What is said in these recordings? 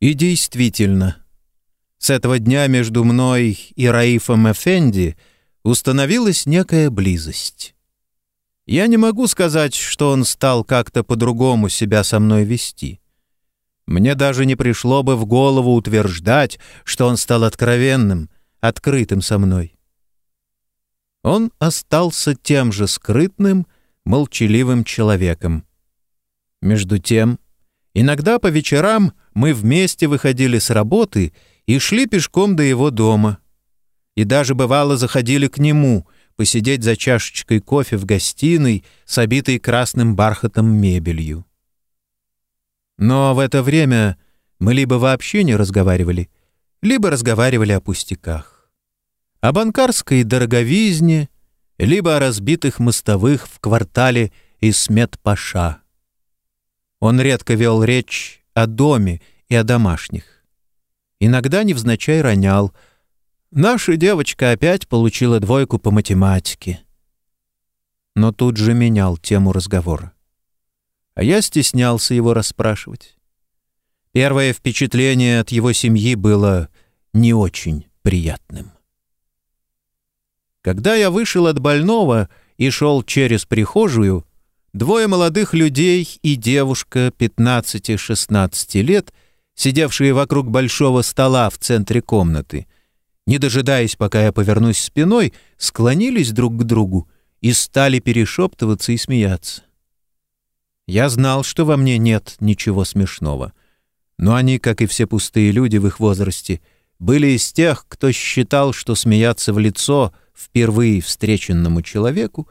И действительно, с этого дня между мной и Раифом Эфенди установилась некая близость. Я не могу сказать, что он стал как-то по-другому себя со мной вести. Мне даже не пришло бы в голову утверждать, что он стал откровенным, открытым со мной. Он остался тем же скрытным, молчаливым человеком. Между тем, иногда по вечерам мы вместе выходили с работы и шли пешком до его дома. И даже бывало заходили к нему посидеть за чашечкой кофе в гостиной с обитой красным бархатом мебелью. Но в это время мы либо вообще не разговаривали, либо разговаривали о пустяках о банкарской дороговизне, либо о разбитых мостовых в квартале Исмет-Паша. Он редко вел речь о доме и о домашних. Иногда невзначай ронял. «Наша девочка опять получила двойку по математике». Но тут же менял тему разговора. А я стеснялся его расспрашивать. Первое впечатление от его семьи было не очень приятным. Когда я вышел от больного и шел через прихожую, двое молодых людей и девушка 15-16 лет, сидевшие вокруг большого стола в центре комнаты, не дожидаясь, пока я повернусь спиной, склонились друг к другу и стали перешептываться и смеяться. Я знал, что во мне нет ничего смешного. Но они, как и все пустые люди в их возрасте, были из тех, кто считал, что смеяться в лицо — впервые встреченному человеку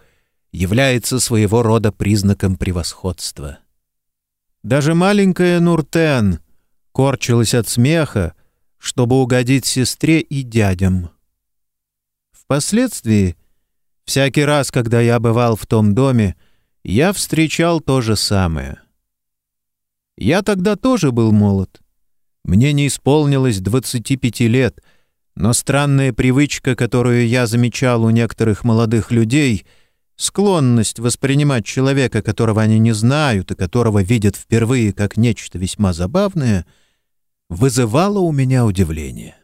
является своего рода признаком превосходства. Даже маленькая Нуртен корчилась от смеха, чтобы угодить сестре и дядям. Впоследствии, всякий раз, когда я бывал в том доме, я встречал то же самое. Я тогда тоже был молод. Мне не исполнилось 25 лет — но странная привычка, которую я замечал у некоторых молодых людей, склонность воспринимать человека, которого они не знают и которого видят впервые как нечто весьма забавное, вызывала у меня удивление.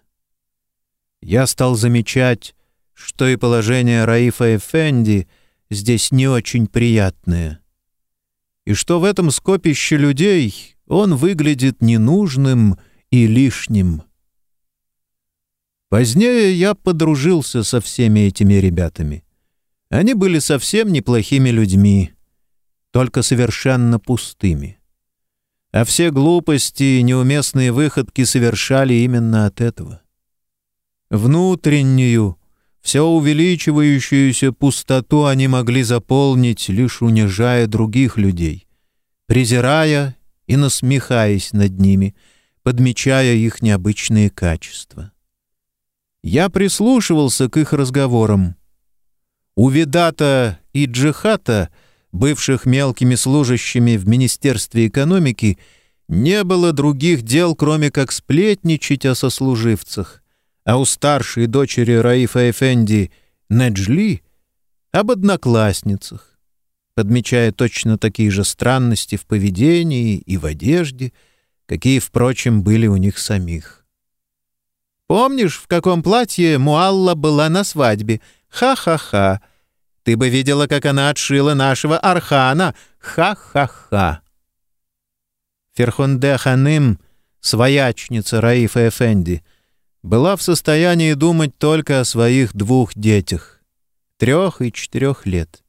Я стал замечать, что и положение Раифа Эфенди здесь не очень приятное, и что в этом скопище людей он выглядит ненужным и лишним — Позднее я подружился со всеми этими ребятами. Они были совсем неплохими людьми, только совершенно пустыми. А все глупости и неуместные выходки совершали именно от этого. Внутреннюю, все увеличивающуюся пустоту они могли заполнить, лишь унижая других людей, презирая и насмехаясь над ними, подмечая их необычные качества. Я прислушивался к их разговорам. У Видата и Джихата, бывших мелкими служащими в Министерстве экономики, не было других дел, кроме как сплетничать о сослуживцах, а у старшей дочери Раифа Эфенди Неджли — об одноклассницах, подмечая точно такие же странности в поведении и в одежде, какие, впрочем, были у них самих. Помнишь, в каком платье Муалла была на свадьбе? Ха-ха-ха. Ты бы видела, как она отшила нашего Архана. Ха-ха-ха. Ферхунде Ханым, своячница Раифа Эфенди, была в состоянии думать только о своих двух детях — трех и четырех лет.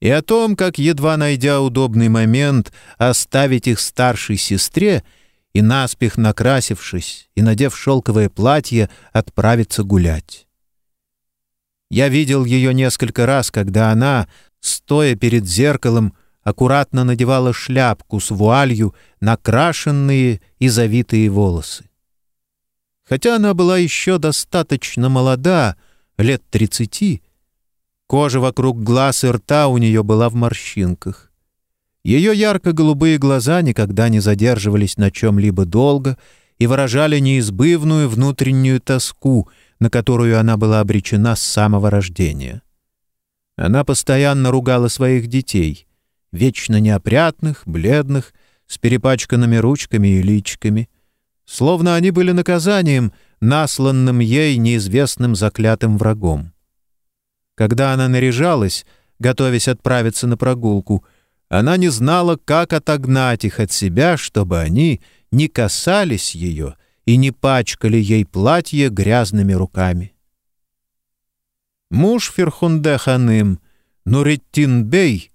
И о том, как, едва найдя удобный момент, оставить их старшей сестре — и, наспех накрасившись и надев шелковое платье, отправиться гулять. Я видел ее несколько раз, когда она, стоя перед зеркалом, аккуратно надевала шляпку с вуалью на крашенные и завитые волосы. Хотя она была еще достаточно молода, лет тридцати, кожа вокруг глаз и рта у нее была в морщинках. Ее ярко-голубые глаза никогда не задерживались на чем-либо долго и выражали неизбывную внутреннюю тоску, на которую она была обречена с самого рождения. Она постоянно ругала своих детей, вечно неопрятных, бледных, с перепачканными ручками и личками, словно они были наказанием, насланным ей неизвестным заклятым врагом. Когда она наряжалась, готовясь отправиться на прогулку, она не знала, как отогнать их от себя, чтобы они не касались ее и не пачкали ей платье грязными руками. Муж Ферхунде Ханым, Нуреттин Бей,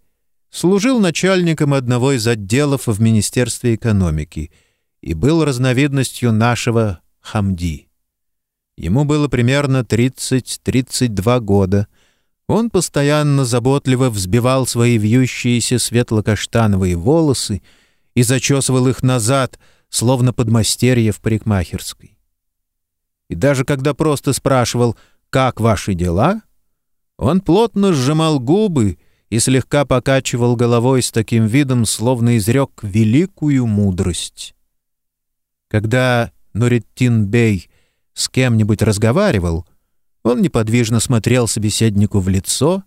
служил начальником одного из отделов в Министерстве экономики и был разновидностью нашего Хамди. Ему было примерно 30-32 года. Он постоянно заботливо взбивал свои вьющиеся светло-каштановые волосы и зачесывал их назад, словно подмастерье в парикмахерской. И даже когда просто спрашивал «Как ваши дела?», он плотно сжимал губы и слегка покачивал головой с таким видом, словно изрек великую мудрость. Когда Нуреттин Бей с кем-нибудь разговаривал, он неподвижно смотрел собеседнику в лицо,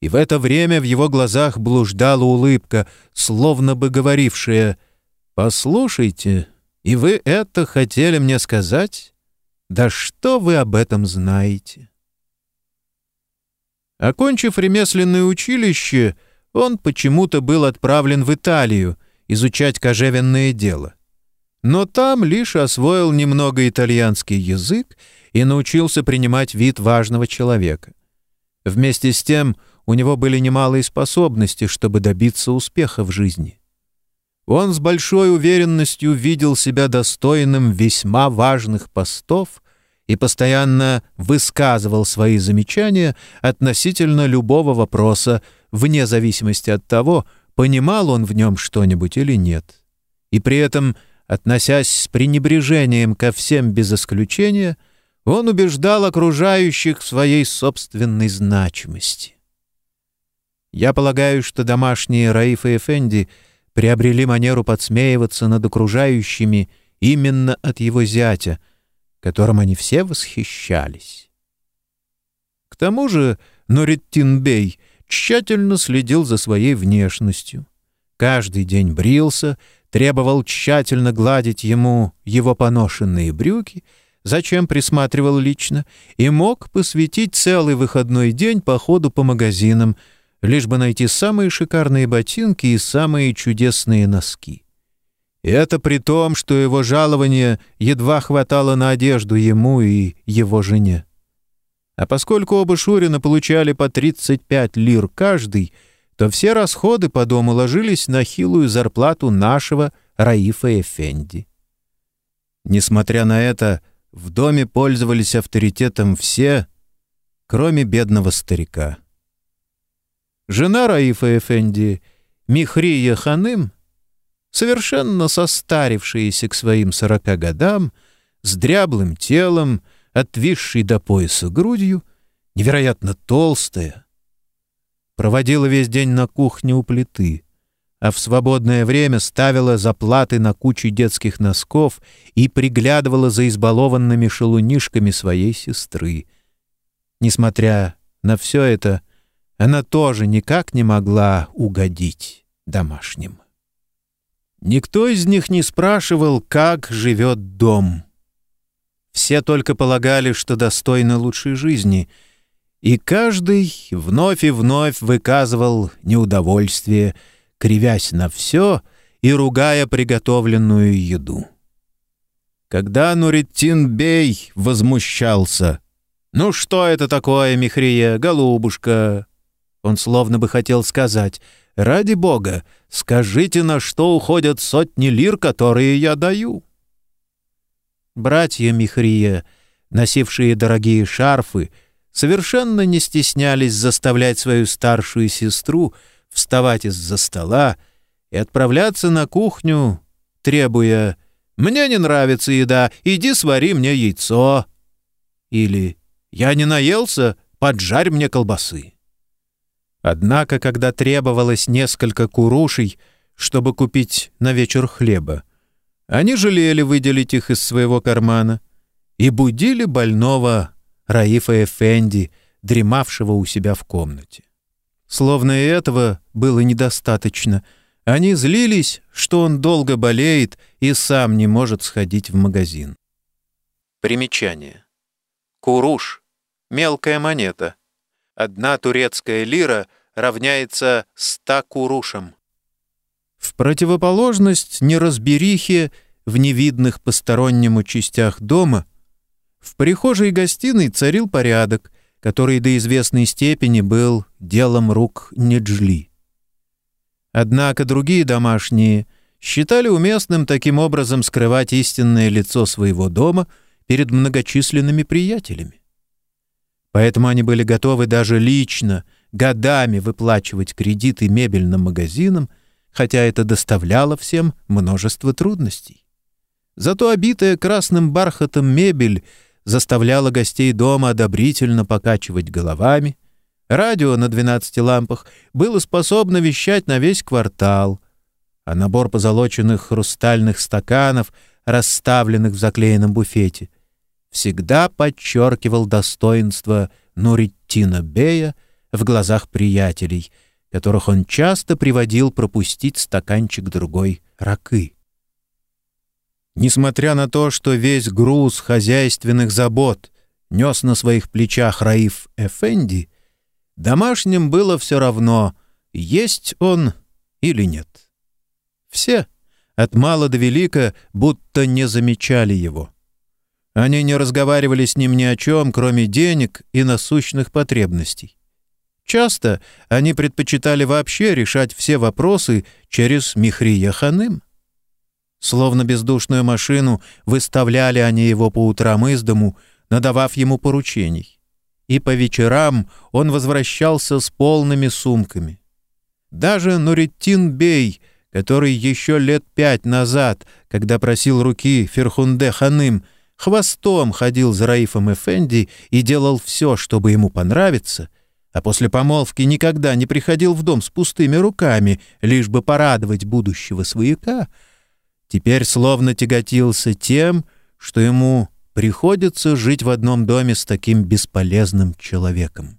и в это время в его глазах блуждала улыбка, словно бы говорившая «Послушайте, и вы это хотели мне сказать? Да что вы об этом знаете?» Окончив ремесленное училище, он почему-то был отправлен в Италию изучать кожевенное дело. Но там лишь освоил немного итальянский язык и научился принимать вид важного человека. Вместе с тем у него были немалые способности, чтобы добиться успеха в жизни. Он с большой уверенностью видел себя достойным весьма важных постов и постоянно высказывал свои замечания относительно любого вопроса, вне зависимости от того, понимал он в нем что-нибудь или нет. И при этом, относясь с пренебрежением ко всем без исключения, он убеждал окружающих своей собственной значимости. Я полагаю, что домашние Раиф и Эфенди приобрели манеру подсмеиваться над окружающими именно от его зятя — которым они все восхищались. К тому же Нуреттин Бей тщательно следил за своей внешностью. Каждый день брился, требовал тщательно гладить ему его поношенные брюки, зачем присматривал лично, и мог посвятить целый выходной день походу по магазинам, лишь бы найти самые шикарные ботинки и самые чудесные носки. И это при том, что его жалование едва хватало на одежду ему и его жене. А поскольку оба Шурина получали по 35 лир каждый, то все расходы по дому ложились на хилую зарплату нашего Раифа Эфенди. Несмотря на это, в доме пользовались авторитетом все, кроме бедного старика. Жена Раифа Эфенди, Михрия Ханым, совершенно состарившаяся к своим сорока годам, с дряблым телом, отвисшей до пояса грудью, невероятно толстая. Проводила весь день на кухне у плиты, а в свободное время ставила заплаты на кучу детских носков и приглядывала за избалованными шалунишками своей сестры. Несмотря на все это, она тоже никак не могла угодить домашним. Никто из них не спрашивал, как живет дом. Все только полагали, что достойны лучшей жизни, и каждый вновь и вновь выказывал неудовольствие, кривясь на все и ругая приготовленную еду. Когда Нуреттин Бей возмущался, «Ну что это такое, Михрия, голубушка?» Он словно бы хотел сказать — Ради бога, скажите, на что уходят сотни лир, которые я даю?» Братья Михрия, носившие дорогие шарфы, совершенно не стеснялись заставлять свою старшую сестру вставать из-за стола и отправляться на кухню, требуя «Мне не нравится еда, иди свари мне яйцо» или «Я не наелся, поджарь мне колбасы». Однако, когда требовалось несколько курушей, чтобы купить на вечер хлеба, они жалели выделить их из своего кармана и будили больного Раифа Эфенди, дремавшего у себя в комнате. Словно этого было недостаточно, Они злились, что он долго болеет и сам не может сходить в магазин. Примечание. Куруш — мелкая монета. Одна турецкая лира равняется ста курушам. В противоположность неразберихе в невидных постороннему частях дома, в прихожей и гостиной царил порядок, который до известной степени был делом рук Неджли. Однако другие домашние считали уместным таким образом скрывать истинное лицо своего дома перед многочисленными приятелями. Поэтому они были готовы даже лично, годами выплачивать кредиты мебельным магазинам, хотя это доставляло всем множество трудностей. Зато обитая красным бархатом мебель заставляла гостей дома одобрительно покачивать головами. Радио на 12 лампах было способно вещать на весь квартал, а набор позолоченных хрустальных стаканов, расставленных в заклеенном буфете, всегда подчеркивал достоинство Нуритина Бея в глазах приятелей, которых он часто приводил пропустить стаканчик другой ракы. Несмотря на то, что весь груз хозяйственных забот нес на своих плечах Раиф Эфенди, домашним было все равно, есть он или нет. Все, от мала до велика, будто не замечали его. Они не разговаривали с ним ни о чем, кроме денег и насущных потребностей. Часто они предпочитали вообще решать все вопросы через Михрия Ханым. Словно бездушную машину выставляли они его по утрам из дому, надавав ему поручений. И по вечерам он возвращался с полными сумками. Даже Нуритин Бей, который еще лет пять назад, когда просил руки Ферхунде Ханым, хвостом ходил за Раифом Эфенди и делал все, чтобы ему понравиться, а после помолвки никогда не приходил в дом с пустыми руками, лишь бы порадовать будущего свояка — теперь словно тяготился тем, что ему приходится жить в одном доме с таким бесполезным человеком.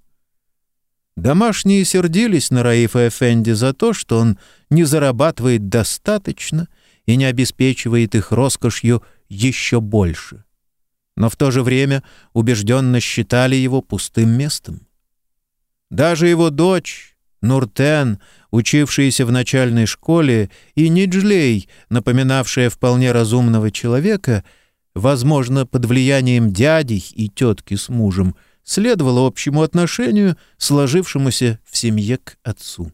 Домашние сердились на Раифа Эфенди за то, что он не зарабатывает достаточно и не обеспечивает их роскошью еще больше. Но в то же время убежденно считали его пустым местом. Даже его дочь, Нуртен, учившаяся в начальной школе, и Ниджлей, напоминавшая вполне разумного человека, возможно, под влиянием дядей и тетки с мужем, следовало общему отношению, сложившемуся в семье к отцу.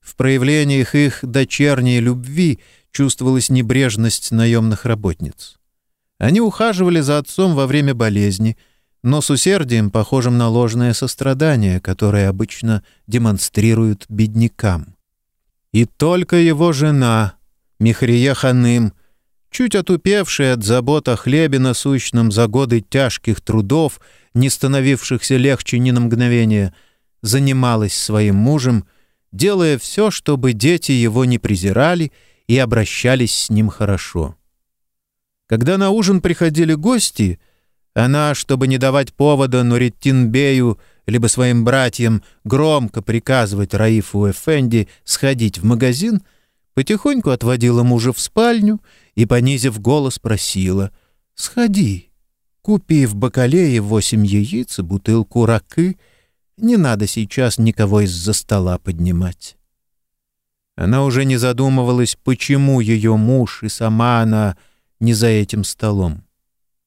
В проявлениях их дочерней любви чувствовалась небрежность наемных работниц. Они ухаживали за отцом во время болезни — но с усердием, похожим на ложное сострадание, которое обычно демонстрируют беднякам. И только его жена, Михрия Ханым, чуть отупевшая от забот о хлебе насущном за годы тяжких трудов, не становившихся легче ни на мгновение, занималась своим мужем, делая все, чтобы дети его не презирали и обращались с ним хорошо. Когда на ужин приходили гости — она, чтобы не давать повода Нуритинбею либо своим братьям громко приказывать Раифу Эфенди сходить в магазин, потихоньку отводила мужа в спальню и, понизив голос, просила «Сходи, купи в бакалее восемь яиц и бутылку ракы, не надо сейчас никого из-за стола поднимать». Она уже не задумывалась, почему ее муж и сама она не за этим столом.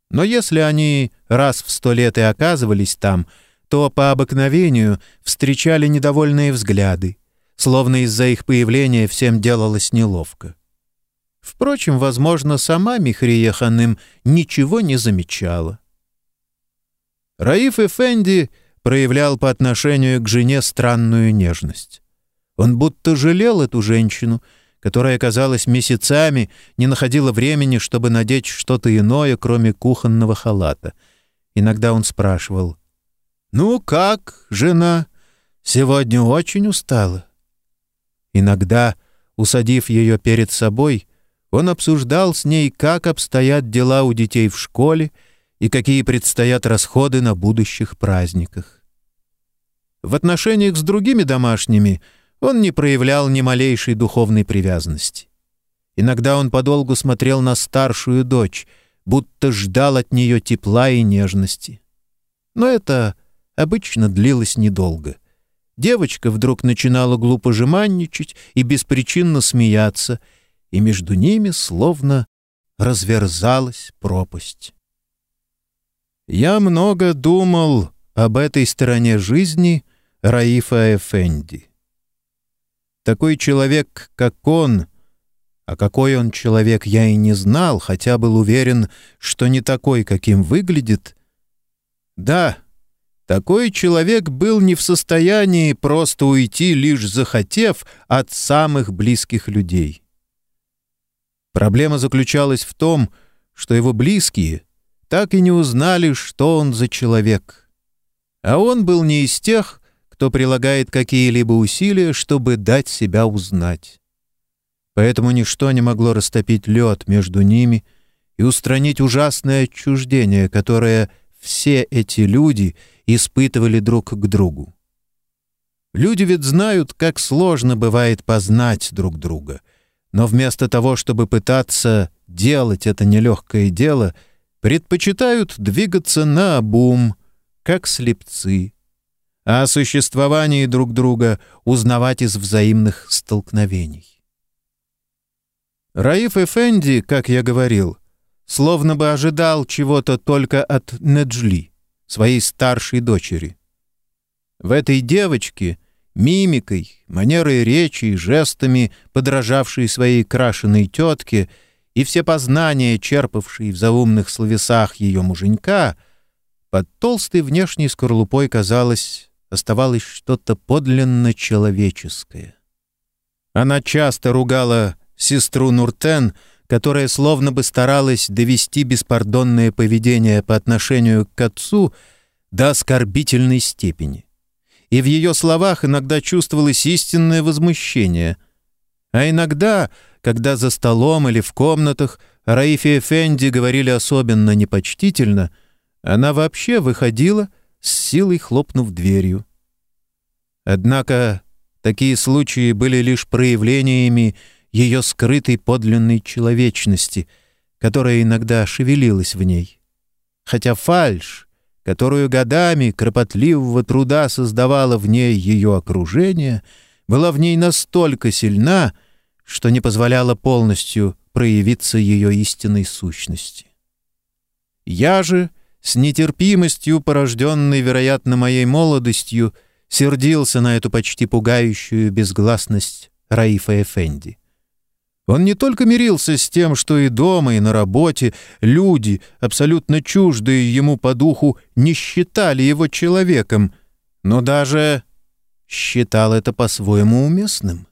Но если они раз в сто лет и оказывались там, то по обыкновению встречали недовольные взгляды, словно из-за их появления всем делалось неловко. Впрочем, возможно, сама Михрия Ханым ничего не замечала. Раиф Эфенди проявлял по отношению к жене странную нежность. Он будто жалел эту женщину — которая, казалось, месяцами не находила времени, чтобы надеть что-то иное, кроме кухонного халата. Иногда он спрашивал, «Ну как, жена, сегодня очень устала?» Иногда, усадив ее перед собой, он обсуждал с ней, как обстоят дела у детей в школе и какие предстоят расходы на будущих праздниках. В отношениях с другими домашними Он не проявлял ни малейшей духовной привязанности. Иногда он подолгу смотрел на старшую дочь, будто ждал от нее тепла и нежности. Но это обычно длилось недолго. Девочка вдруг начинала глупо жеманничать и беспричинно смеяться, и между ними словно разверзалась пропасть. Я много думал об этой стороне жизни Раифа Эфенди. Такой человек, как он, а какой он человек, я и не знал, хотя был уверен, что не такой, каким выглядит. Да, такой человек был не в состоянии просто уйти, лишь захотев, от самых близких людей. Проблема заключалась в том, что его близкие так и не узнали, что он за человек. А он был не из тех, кто прилагает какие-либо усилия, чтобы дать себя узнать. Поэтому ничто не могло растопить лед между ними и устранить ужасное отчуждение, которое все эти люди испытывали друг к другу. Люди ведь знают, как сложно бывает познать друг друга — но вместо того, чтобы пытаться делать это нелегкое дело, предпочитают двигаться на обум, как слепцы, а о существовании друг друга узнавать из взаимных столкновений. Раиф Эфенди, как я говорил, словно бы ожидал чего-то только от Неджли, своей старшей дочери. В этой девочке — мимикой, манерой речи и жестами, подражавшей своей крашеной тетке, и все познания, черпавшие в заумных словесах ее муженька, под толстой внешней скорлупой, казалось, оставалось что-то подлинно человеческое. Она часто ругала сестру Нуртен, которая словно бы старалась довести беспардонное поведение по отношению к отцу до оскорбительной степени и в ее словах иногда чувствовалось истинное возмущение. А иногда, когда за столом или в комнатах Раифи Эфенди говорили особенно непочтительно, она вообще выходила, с силой хлопнув дверью. Однако такие случаи были лишь проявлениями ее скрытой подлинной человечности, которая иногда шевелилась в ней. Хотя фальшь, которую годами кропотливого труда создавало в ней ее окружение, была в ней настолько сильна, что не позволяла полностью проявиться ее истинной сущности. Я же, с нетерпимостью, порожденной, вероятно, моей молодостью, сердился на эту почти пугающую безгласность Раифа Эфенди. Он не только мирился с тем, что и дома, и на работе люди, абсолютно чуждые ему по духу, не считали его человеком, но даже считал это по-своему уместным.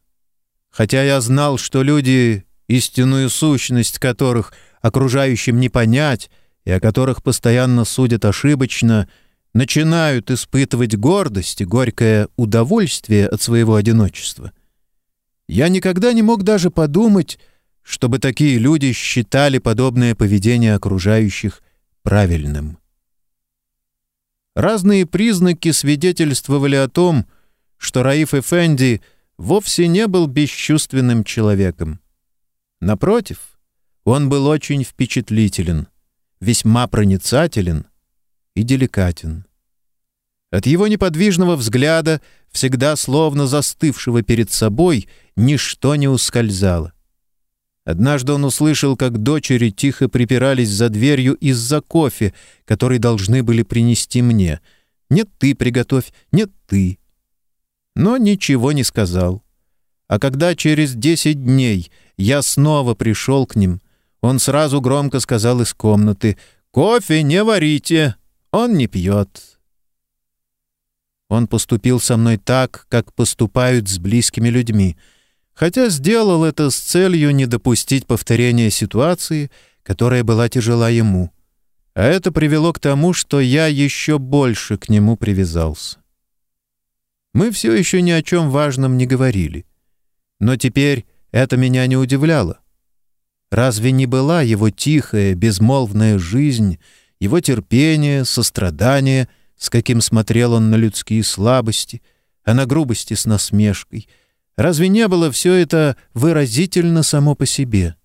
Хотя я знал, что люди, истинную сущность которых окружающим не понять и о которых постоянно судят ошибочно, начинают испытывать гордость и горькое удовольствие от своего одиночества — я никогда не мог даже подумать, чтобы такие люди считали подобное поведение окружающих правильным. Разные признаки свидетельствовали о том, что Раиф Эфенди вовсе не был бесчувственным человеком. Напротив, он был очень впечатлителен, весьма проницателен и деликатен. От его неподвижного взгляда, всегда словно застывшего перед собой, ничто не ускользало. Однажды он услышал, как дочери тихо припирались за дверью из-за кофе, который должны были принести мне. «Нет, ты приготовь, нет, ты». Но ничего не сказал. А когда через десять дней я снова пришел к ним, он сразу громко сказал из комнаты «Кофе не варите, он не пьет». Он поступил со мной так, как поступают с близкими людьми — хотя сделал это с целью не допустить повторения ситуации, которая была тяжела ему. А это привело к тому, что я еще больше к нему привязался. Мы все еще ни о чем важном не говорили. Но теперь это меня не удивляло. Разве не была его тихая, безмолвная жизнь, его терпение, сострадание, с каким смотрел он на людские слабости, а на грубости с насмешкой — Разве не было все это выразительно само по себе?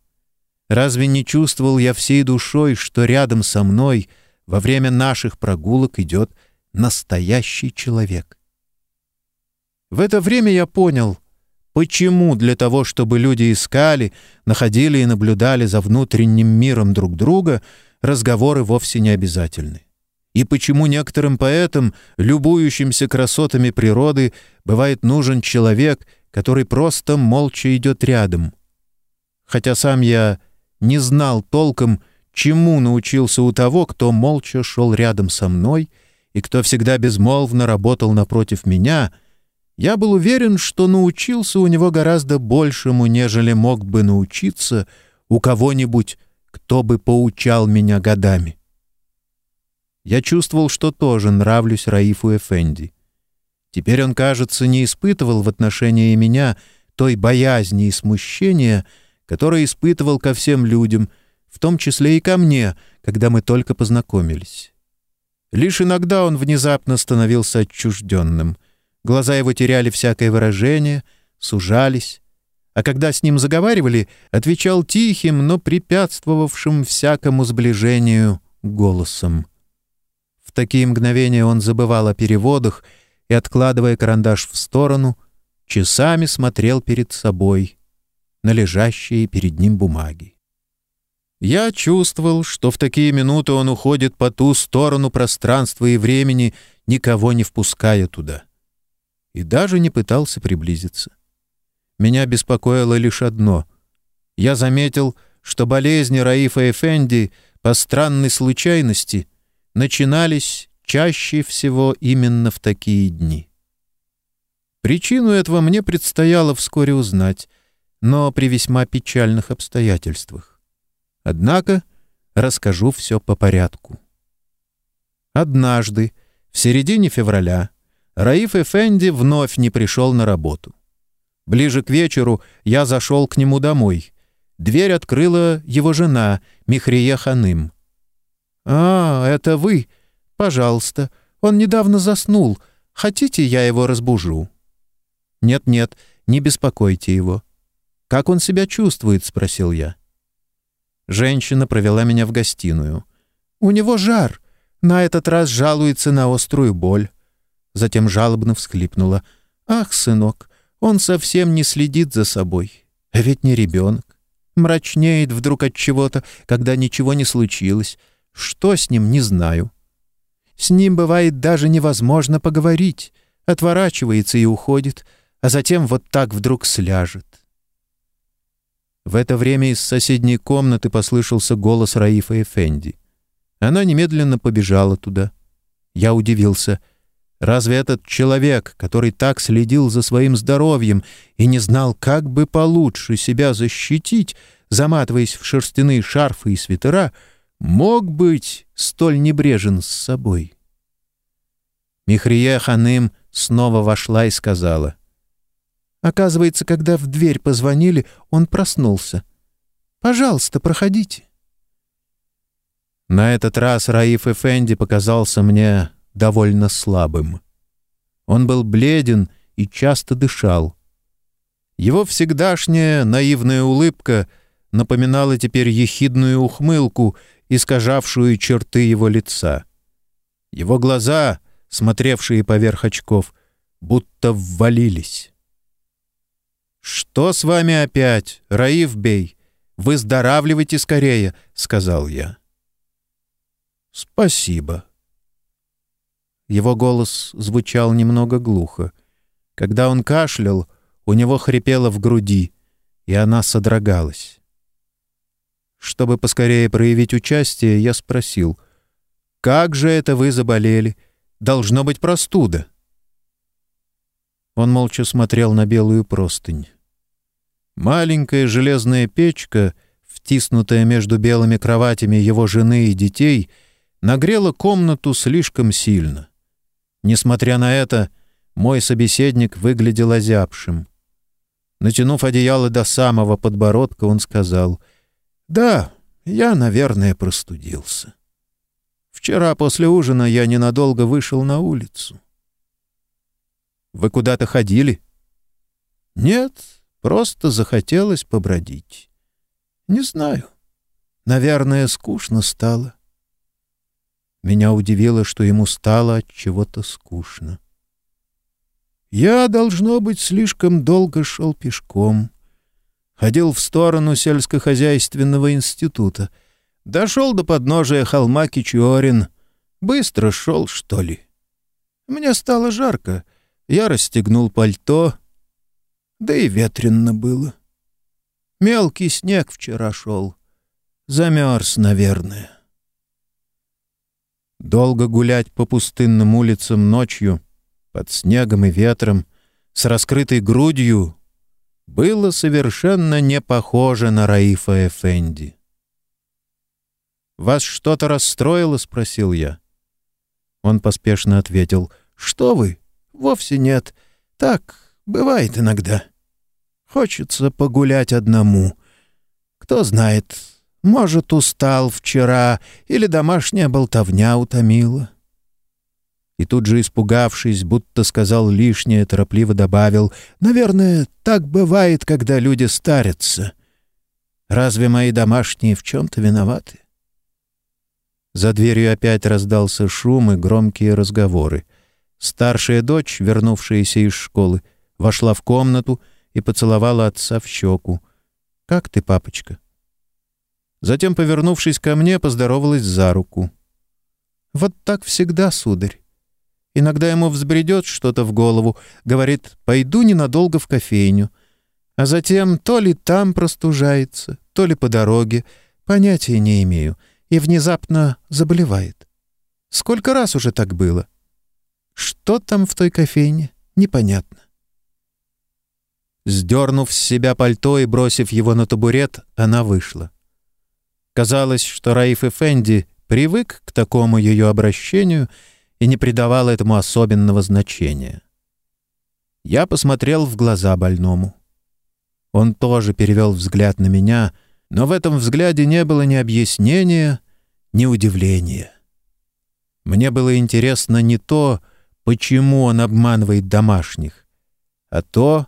Разве не чувствовал я всей душой, что рядом со мной во время наших прогулок идет настоящий человек? В это время я понял, почему для того, чтобы люди искали, находили и наблюдали за внутренним миром друг друга, разговоры вовсе не обязательны и почему некоторым поэтам, любующимся красотами природы, бывает нужен человек, который просто молча идет рядом. Хотя сам я не знал толком, чему научился у того, кто молча шел рядом со мной и кто всегда безмолвно работал напротив меня, я был уверен, что научился у него гораздо большему, нежели мог бы научиться у кого-нибудь, кто бы поучал меня годами. Я чувствовал, что тоже нравлюсь Раифу Эфенди. Теперь он, кажется, не испытывал в отношении меня той боязни и смущения, которое испытывал ко всем людям, в том числе и ко мне, когда мы только познакомились. Лишь иногда он внезапно становился отчужденным. Глаза его теряли всякое выражение, сужались, а когда с ним заговаривали, отвечал тихим, но препятствовавшим всякому сближению голосом такие мгновения он забывал о переводах и, откладывая карандаш в сторону, часами смотрел перед собой на лежащие перед ним бумаги. Я чувствовал, что в такие минуты он уходит по ту сторону пространства и времени, никого не впуская туда. И даже не пытался приблизиться. Меня беспокоило лишь одно. Я заметил, что болезни Раифа Эфенди по странной случайности — начинались чаще всего именно в такие дни. Причину этого мне предстояло вскоре узнать, но при весьма печальных обстоятельствах. Однако расскажу все по порядку. Однажды, в середине февраля, Раиф Эфенди вновь не пришел на работу. Ближе к вечеру я зашел к нему домой. Дверь открыла его жена, Михрия Ханым. «А, это вы? Пожалуйста. Он недавно заснул. Хотите, я его разбужу?» «Нет-нет, не беспокойте его». «Как он себя чувствует?» — спросил я. Женщина провела меня в гостиную. «У него жар. На этот раз жалуется на острую боль». Затем жалобно всхлипнула. «Ах, сынок, он совсем не следит за собой. А ведь не ребенок. Мрачнеет вдруг от чего-то, когда ничего не случилось. Что с ним, не знаю. С ним бывает даже невозможно поговорить. Отворачивается и уходит, а затем вот так вдруг сляжет. В это время из соседней комнаты послышался голос Раифа Эфенди. Она немедленно побежала туда. Я удивился. Разве этот человек, который так следил за своим здоровьем и не знал, как бы получше себя защитить, заматываясь в шерстяные шарфы и свитера, — мог быть столь небрежен с собой? Михрия Ханым снова вошла и сказала. Оказывается, когда в дверь позвонили, он проснулся. «Пожалуйста, проходите». На этот раз Раиф Эфенди показался мне довольно слабым. Он был бледен и часто дышал. Его всегдашняя наивная улыбка напоминала теперь ехидную ухмылку — искажавшую черты его лица. Его глаза, смотревшие поверх очков, будто ввалились. «Что с вами опять, Раиф Бей? Выздоравливайте скорее», — сказал я. «Спасибо». Его голос звучал немного глухо. Когда он кашлял, у него хрипело в груди, и она содрогалась. Чтобы поскорее проявить участие, я спросил, «Как же это вы заболели? Должно быть простуда». Он молча смотрел на белую простынь. Маленькая железная печка, втиснутая между белыми кроватями его жены и детей, нагрела комнату слишком сильно. Несмотря на это, мой собеседник выглядел озябшим. Натянув одеяло до самого подбородка, он сказал — да, я, наверное, простудился. Вчера после ужина я ненадолго вышел на улицу. Вы куда-то ходили? Нет, просто захотелось побродить. Не знаю. Наверное, скучно стало. Меня удивило, что ему стало от чего-то скучно. Я, должно быть, слишком долго шел пешком. Ходил в сторону сельскохозяйственного института. Дошел до подножия холма Кичуорин. Быстро шел, что ли. Мне стало жарко. Я расстегнул пальто. Да и ветрено было. Мелкий снег вчера шел. Замерз, наверное. Долго гулять по пустынным улицам ночью, под снегом и ветром, с раскрытой грудью, было совершенно не похоже на Раифа Эфенди. «Вас что-то расстроило?» — спросил я. Он поспешно ответил. «Что вы? Вовсе нет. Так, бывает иногда. Хочется погулять одному. Кто знает, может, устал вчера, или домашняя болтовня утомила. И тут же, испугавшись, будто сказал лишнее, торопливо добавил, «Наверное, так бывает, когда люди старятся. Разве мои домашние в чем-то виноваты?» За дверью опять раздался шум и громкие разговоры. Старшая дочь, вернувшаяся из школы, вошла в комнату и поцеловала отца в щеку. «Как ты, папочка?» Затем, повернувшись ко мне, поздоровалась за руку. «Вот так всегда, сударь. Иногда ему взбредет что-то в голову, говорит, пойду ненадолго в кофейню. А затем то ли там простужается, то ли по дороге, понятия не имею, и внезапно заболевает. Сколько раз уже так было? Что там в той кофейне, непонятно. Сдернув с себя пальто и бросив его на табурет, она вышла. Казалось, что Раиф Эфенди привык к такому ее обращению и не придавал этому особенного значения. Я посмотрел в глаза больному. Он тоже перевел взгляд на меня, но в этом взгляде не было ни объяснения, ни удивления. Мне было интересно не то, почему он обманывает домашних, а то,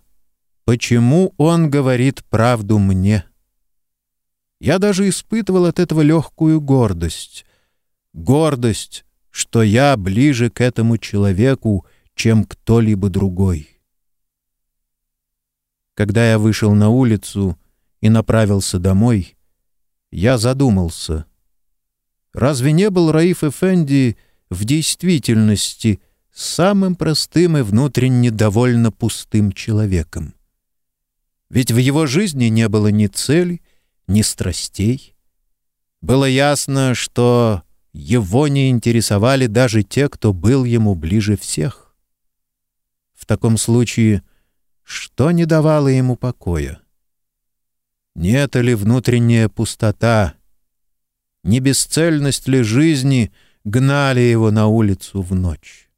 почему он говорит правду мне. Я даже испытывал от этого легкую гордость. Гордость, что я ближе к этому человеку, чем кто-либо другой. Когда я вышел на улицу и направился домой, я задумался. Разве не был Раиф Эфенди в действительности самым простым и внутренне довольно пустым человеком? Ведь в его жизни не было ни цели, ни страстей. Было ясно, что его не интересовали даже те, кто был ему ближе всех. В таком случае, что не давало ему покоя? Нет ли внутренняя пустота, не бесцельность ли жизни гнали его на улицу в ночь?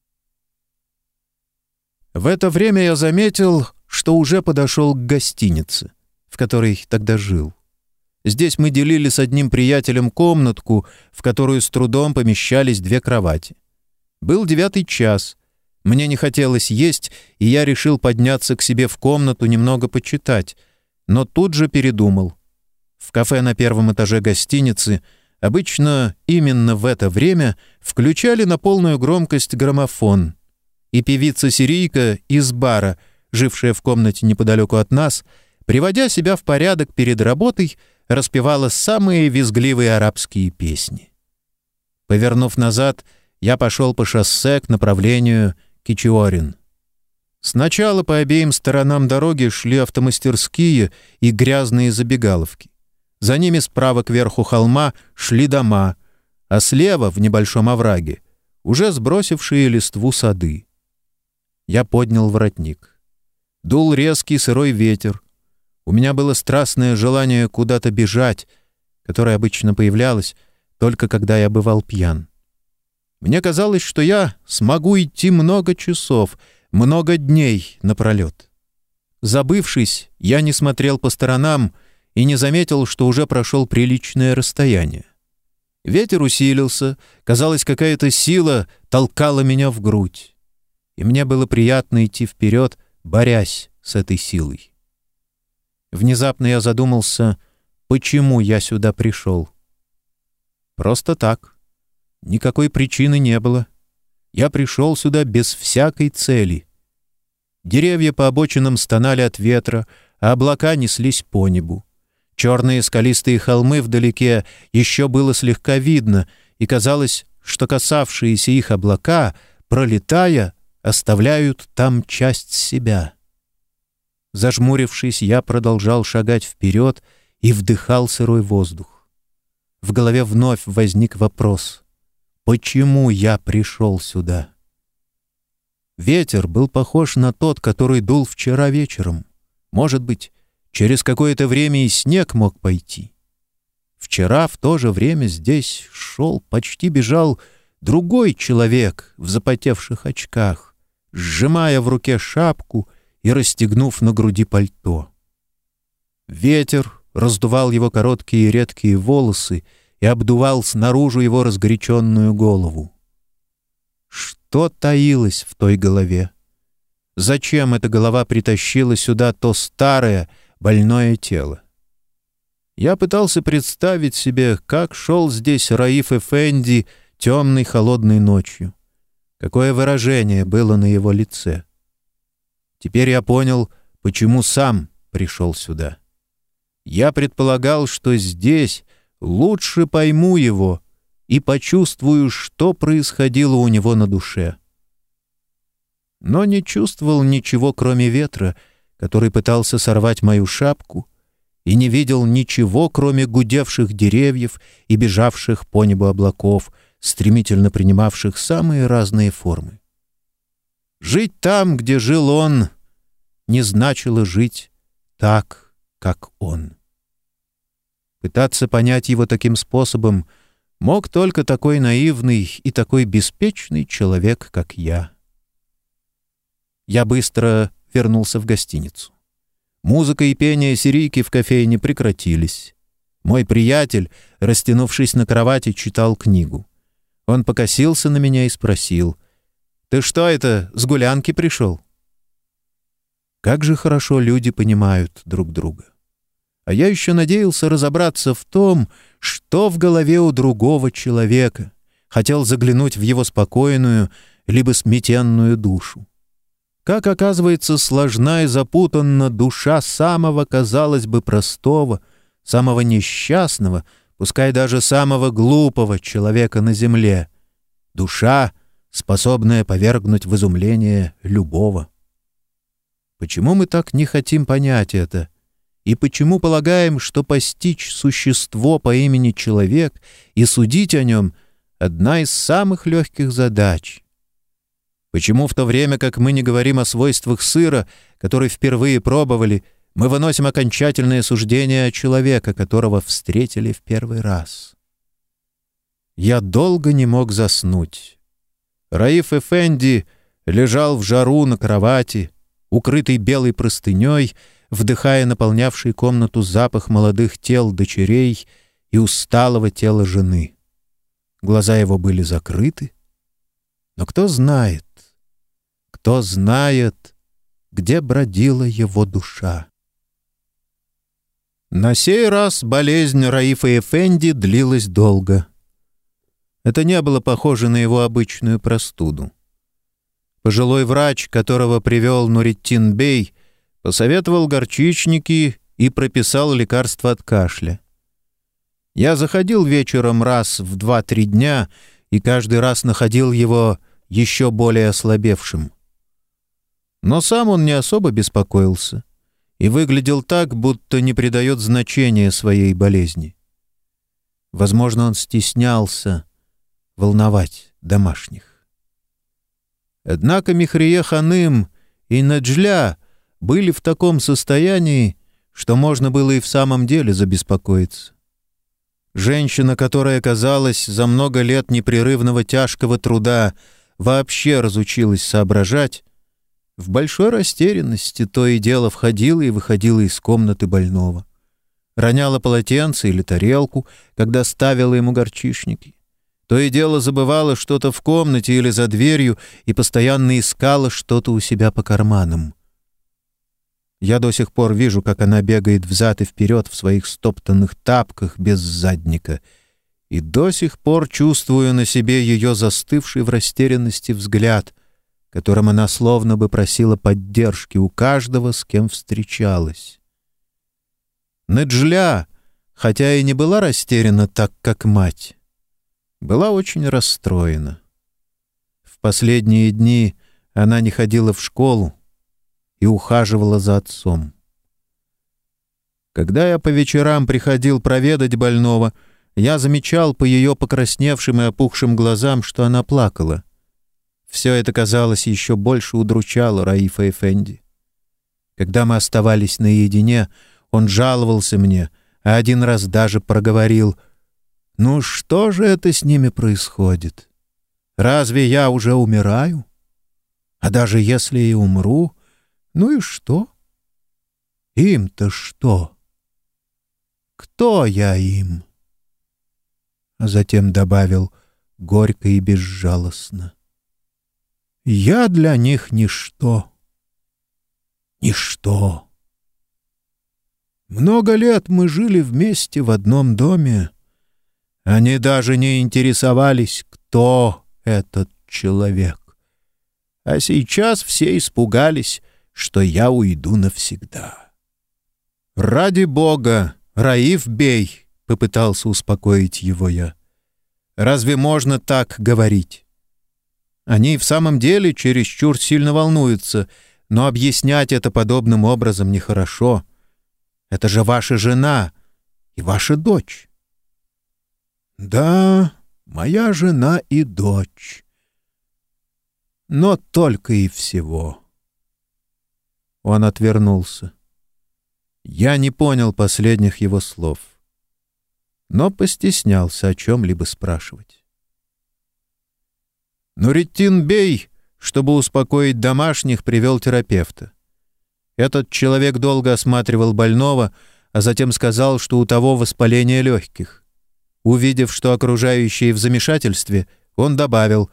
В это время я заметил, что уже подошел к гостинице, в которой тогда жил. Здесь мы делили с одним приятелем комнатку, в которую с трудом помещались две кровати. Был девятый час. Мне не хотелось есть, и я решил подняться к себе в комнату немного почитать, но тут же передумал. В кафе на первом этаже гостиницы обычно именно в это время включали на полную громкость граммофон. И певица-сирийка из бара, жившая в комнате неподалеку от нас, приводя себя в порядок перед работой, распевала самые визгливые арабские песни. Повернув назад, я пошел по шоссе к направлению Кичуорин. Сначала по обеим сторонам дороги шли автомастерские и грязные забегаловки. За ними справа кверху холма шли дома, а слева, в небольшом овраге, уже сбросившие листву сады. Я поднял воротник. Дул резкий сырой ветер, у меня было страстное желание куда-то бежать, которое обычно появлялось только когда я бывал пьян. Мне казалось, что я смогу идти много часов, много дней напролет. Забывшись, я не смотрел по сторонам и не заметил, что уже прошел приличное расстояние. Ветер усилился, казалось, какая-то сила толкала меня в грудь. И мне было приятно идти вперед, борясь с этой силой. Внезапно я задумался, почему я сюда пришел. Просто так. Никакой причины не было. Я пришел сюда без всякой цели. Деревья по обочинам стонали от ветра, а облака неслись по небу. Черные скалистые холмы вдалеке еще было слегка видно, и казалось, что касавшиеся их облака, пролетая, оставляют там часть себя. Зажмурившись, я продолжал шагать вперед и вдыхал сырой воздух. В голове вновь возник вопрос. Почему я пришел сюда? Ветер был похож на тот, который дул вчера вечером. Может быть, через какое-то время и снег мог пойти. Вчера в то же время здесь шел, почти бежал другой человек в запотевших очках, сжимая в руке шапку и расстегнув на груди пальто. Ветер раздувал его короткие и редкие волосы и обдувал снаружи его разгоряченную голову. Что таилось в той голове? Зачем эта голова притащила сюда то старое, больное тело? Я пытался представить себе, как шел здесь Раиф Эфенди темной холодной ночью. Какое выражение было на его лице. Теперь я понял, почему сам пришел сюда. Я предполагал, что здесь лучше пойму его и почувствую, что происходило у него на душе. Но не чувствовал ничего, кроме ветра, который пытался сорвать мою шапку, и не видел ничего, кроме гудевших деревьев и бежавших по небу облаков, стремительно принимавших самые разные формы. Жить там, где жил он, не значило жить так, как он. Пытаться понять его таким способом мог только такой наивный и такой беспечный человек, как я. Я быстро вернулся в гостиницу. Музыка и пение сирийки в кофейне прекратились. Мой приятель, растянувшись на кровати, читал книгу. Он покосился на меня и спросил, «Ты что это, с гулянки пришел?» Как же хорошо люди понимают друг друга. А я еще надеялся разобраться в том, что в голове у другого человека. Хотел заглянуть в его спокойную, либо сметенную душу. Как оказывается, сложна и запутанна душа самого, казалось бы, простого, самого несчастного, пускай даже самого глупого человека на земле. Душа, способная повергнуть в изумление любого. Почему мы так не хотим понять это? И почему полагаем, что постичь существо по имени человек и судить о нем — одна из самых легких задач? Почему в то время, как мы не говорим о свойствах сыра, который впервые пробовали, мы выносим окончательное суждение о человека, которого встретили в первый раз? Я долго не мог заснуть. Раиф Эфенди лежал в жару на кровати, укрытый белой простыней — вдыхая наполнявший комнату запах молодых тел дочерей и усталого тела жены. Глаза его были закрыты. Но кто знает, кто знает, где бродила его душа. На сей раз болезнь Раифа Эфенди длилась долго. Это не было похоже на его обычную простуду. Пожилой врач, которого привел Нуритин Бей, посоветовал горчичники и прописал лекарство от кашля. Я заходил вечером раз в два-три дня и каждый раз находил его еще более ослабевшим. Но сам он не особо беспокоился и выглядел так, будто не придает значения своей болезни. Возможно, он стеснялся волновать домашних. Однако Михрие Ханым и Наджля — были в таком состоянии, что можно было и в самом деле забеспокоиться. Женщина, которая, казалось, за много лет непрерывного тяжкого труда вообще разучилась соображать, в большой растерянности то и дело входила и выходила из комнаты больного. Роняла полотенце или тарелку, когда ставила ему горчишники. То и дело забывала что-то в комнате или за дверью и постоянно искала что-то у себя по карманам. Я до сих пор вижу, как она бегает взад и вперед в своих стоптанных тапках без задника, и до сих пор чувствую на себе ее застывший в растерянности взгляд, которым она словно бы просила поддержки у каждого, с кем встречалась. Неджля, хотя и не была растеряна так, как мать, была очень расстроена. В последние дни она не ходила в школу, и ухаживала за отцом. Когда я по вечерам приходил проведать больного, я замечал по ее покрасневшим и опухшим глазам, что она плакала. Все это, казалось, еще больше удручало Раифа Эфенди. Когда мы оставались наедине, он жаловался мне, а один раз даже проговорил, «Ну что же это с ними происходит? Разве я уже умираю? А даже если и умру, ну и что? Им-то что? Кто я им? А затем добавил горько и безжалостно. Я для них ничто. Ничто. Много лет мы жили вместе в одном доме. Они даже не интересовались, кто этот человек. А сейчас все испугались, что я уйду навсегда. «Ради Бога, Раиф бей!» — попытался успокоить его я. «Разве можно так говорить?» Они в самом деле чересчур сильно волнуются, но объяснять это подобным образом нехорошо. Это же ваша жена и ваша дочь. Да, моя жена и дочь. Но только и всего. Он отвернулся. Я не понял последних его слов, но постеснялся о чем-либо спрашивать. Нуритин Бей, чтобы успокоить домашних, привел терапевта. Этот человек долго осматривал больного, а затем сказал, что у того воспаление легких. Увидев, что окружающие в замешательстве, он добавил,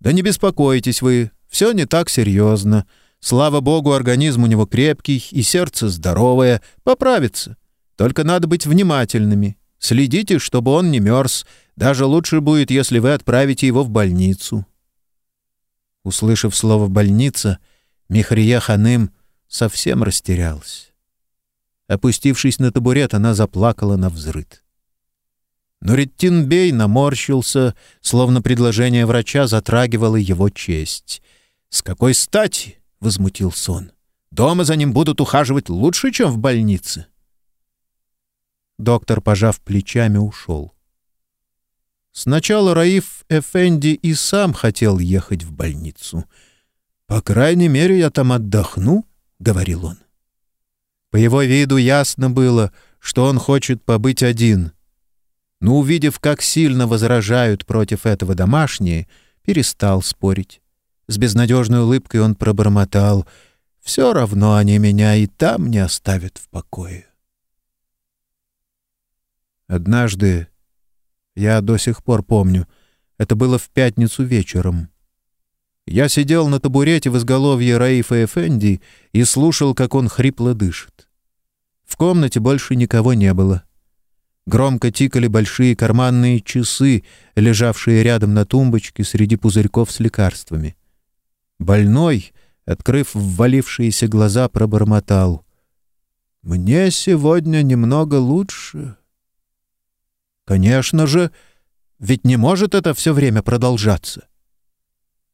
«Да не беспокойтесь вы, все не так серьезно. Слава богу, организм у него крепкий и сердце здоровое, поправится. Только надо быть внимательными. Следите, чтобы он не мерз. Даже лучше будет, если вы отправите его в больницу». Услышав слово «больница», Михрия Ханым совсем растерялась. Опустившись на табурет, она заплакала на взрыд. Но Реттинбей наморщился, словно предложение врача затрагивало его честь. «С какой стати?» — возмутился он. «Дома за ним будут ухаживать лучше, чем в больнице». Доктор, пожав плечами, ушел. Сначала Раиф Эфенди и сам хотел ехать в больницу. «По крайней мере, я там отдохну», — говорил он. По его виду ясно было, что он хочет побыть один. Но, увидев, как сильно возражают против этого домашние, перестал спорить. С безнадежной улыбкой он пробормотал. «Все равно они меня и там не оставят в покое». Однажды, я до сих пор помню, это было в пятницу вечером. Я сидел на табурете в изголовье Раифа Эфенди и слушал, как он хрипло дышит. В комнате больше никого не было. Громко тикали большие карманные часы, лежавшие рядом на тумбочке среди пузырьков с лекарствами. Больной, открыв ввалившиеся глаза, пробормотал. «Мне сегодня немного лучше». «Конечно же, ведь не может это все время продолжаться».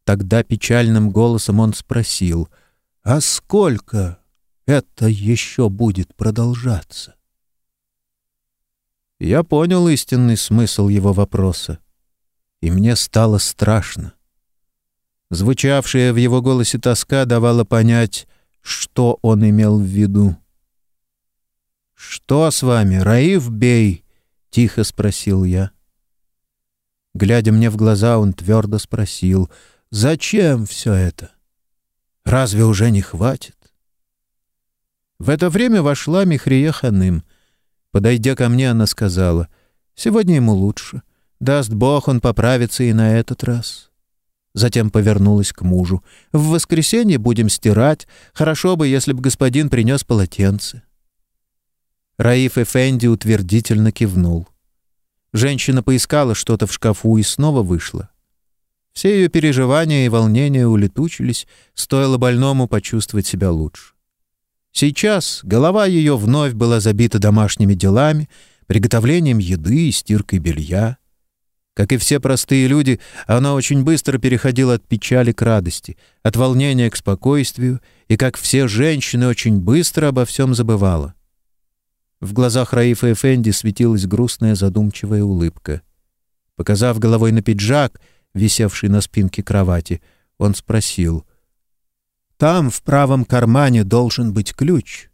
Тогда печальным голосом он спросил, «А сколько это еще будет продолжаться?» Я понял истинный смысл его вопроса, и мне стало страшно. Звучавшая в его голосе тоска давала понять, что он имел в виду. «Что с вами, Раиф Бей?» — тихо спросил я. Глядя мне в глаза, он твердо спросил, «Зачем все это? Разве уже не хватит?» В это время вошла Михрия Ханым. Подойдя ко мне, она сказала, «Сегодня ему лучше. Даст Бог, он поправится и на этот раз». Затем повернулась к мужу. «В воскресенье будем стирать. Хорошо бы, если бы господин принес полотенце». Раиф Эфенди утвердительно кивнул. Женщина поискала что-то в шкафу и снова вышла. Все ее переживания и волнения улетучились, стоило больному почувствовать себя лучше. Сейчас голова ее вновь была забита домашними делами, приготовлением еды и стиркой белья. Как и все простые люди, она очень быстро переходила от печали к радости, от волнения к спокойствию, и, как все женщины, очень быстро обо всем забывала. В глазах Раифа Эфенди светилась грустная задумчивая улыбка. Показав головой на пиджак, висевший на спинке кровати, он спросил. «Там, в правом кармане, должен быть ключ.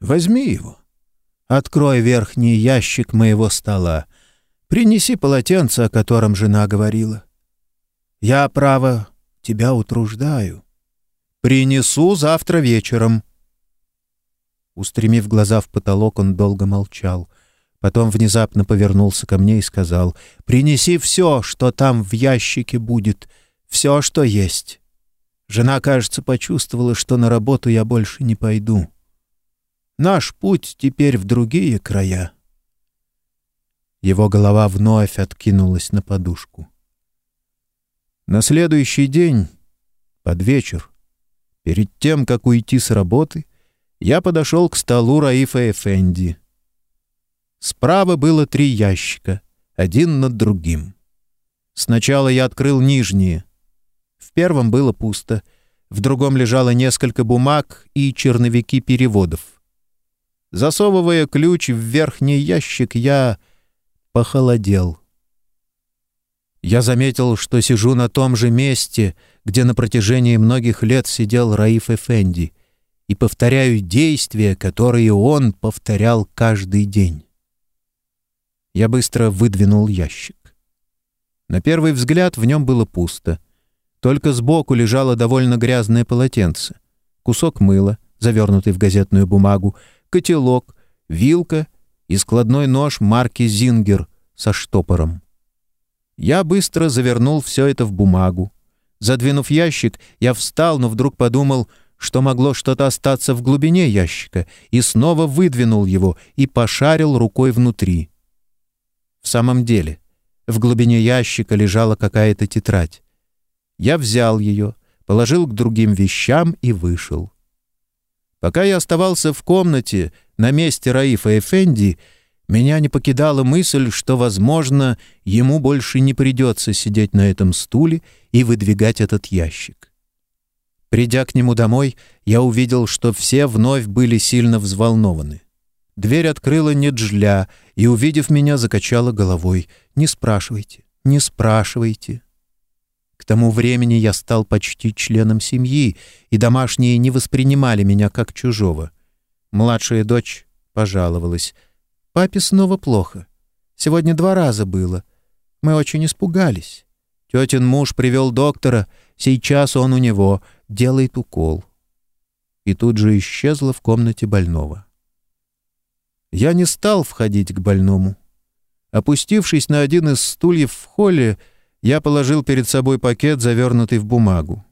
Возьми его. Открой верхний ящик моего стола. Принеси полотенце, о котором жена говорила. Я, право, тебя утруждаю. Принесу завтра вечером». Устремив глаза в потолок, он долго молчал. Потом внезапно повернулся ко мне и сказал, «Принеси все, что там в ящике будет, все, что есть». Жена, кажется, почувствовала, что на работу я больше не пойду. Наш путь теперь в другие края. Его голова вновь откинулась на подушку. На следующий день, под вечер, перед тем, как уйти с работы, я подошел к столу Раифа Эфенди. Справа было три ящика, один над другим. Сначала я открыл нижние. В первом было пусто, в другом лежало несколько бумаг и черновики переводов. Засовывая ключ в верхний ящик, я похолодел. Я заметил, что сижу на том же месте, где на протяжении многих лет сидел Раиф Эфенди, и повторяю действия, которые он повторял каждый день. Я быстро выдвинул ящик. На первый взгляд в нем было пусто. Только сбоку лежало довольно грязное полотенце, кусок мыла, завернутый в газетную бумагу, котелок, вилка и складной нож марки «Зингер» со штопором. Я быстро завернул все это в бумагу. Задвинув ящик, я встал, но вдруг подумал, что могло что-то остаться в глубине ящика, и снова выдвинул его и пошарил рукой внутри. В самом деле, в глубине ящика лежала какая-то тетрадь. Я взял ее, положил к другим вещам и вышел. Пока я оставался в комнате на месте Раифа Эфенди, меня не покидала мысль, что, возможно, ему больше не придется сидеть на этом стуле и выдвигать этот ящик. Придя к нему домой, я увидел, что все вновь были сильно взволнованы. Дверь открыла Неджля и, увидев меня, закачала головой. «Не спрашивайте, не спрашивайте». К тому времени я стал почти членом семьи, и домашние не воспринимали меня как чужого. Младшая дочь пожаловалась. «Папе снова плохо. Сегодня два раза было. Мы очень испугались. Тетин муж привел доктора, сейчас он у него, делает укол». И тут же исчезла в комнате больного. Я не стал входить к больному. Опустившись на один из стульев в холле, я положил перед собой пакет, завернутый в бумагу.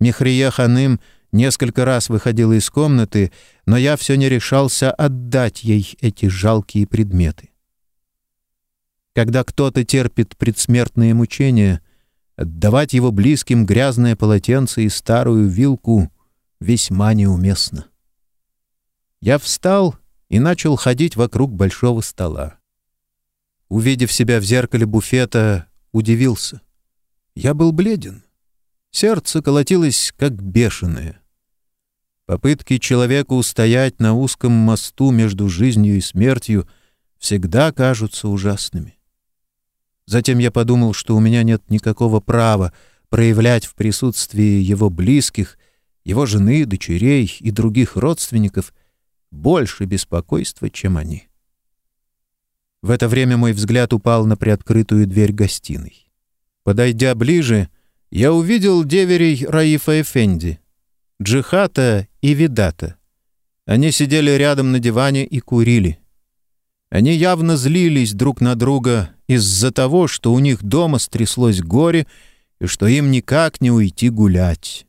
Михрия Ханым несколько раз выходила из комнаты, но я все не решался отдать ей эти жалкие предметы. Когда кто-то терпит предсмертные мучения, отдавать его близким грязное полотенце и старую вилку весьма неуместно. Я встал и начал ходить вокруг большого стола. Увидев себя в зеркале буфета, удивился. Я был бледен. Сердце колотилось, как бешеное. Попытки человека устоять на узком мосту между жизнью и смертью всегда кажутся ужасными. Затем я подумал, что у меня нет никакого права проявлять в присутствии его близких, его жены, дочерей и других родственников больше беспокойства, чем они. В это время мой взгляд упал на приоткрытую дверь гостиной. Подойдя ближе, я увидел деверей Раифа Эфенди, Джихата и Видата. Они сидели рядом на диване и курили. Они явно злились друг на друга из-за того, что у них дома стряслось горе, и что им никак не уйти гулять.